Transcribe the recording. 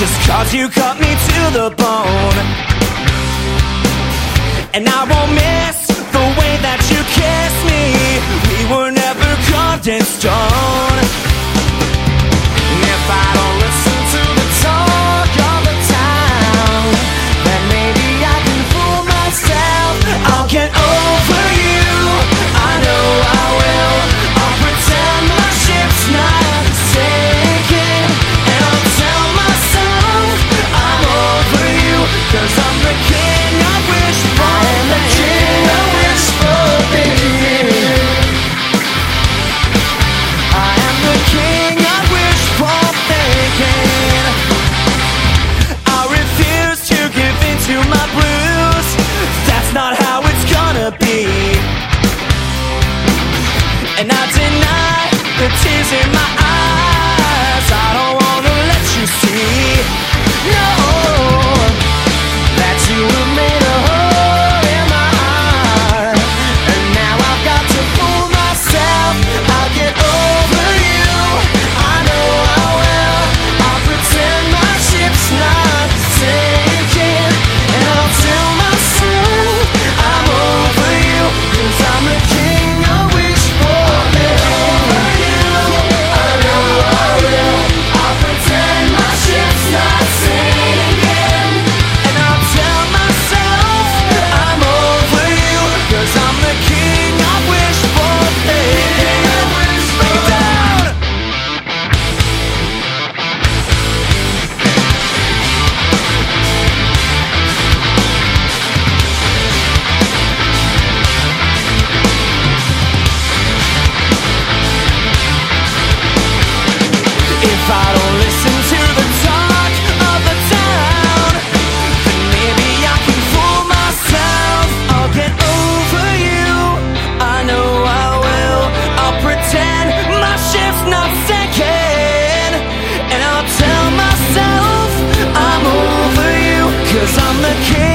Just cause you cut me to the bone. And I won't miss the way that you kiss me. We were never carved in stone. not how Cause I'm the king.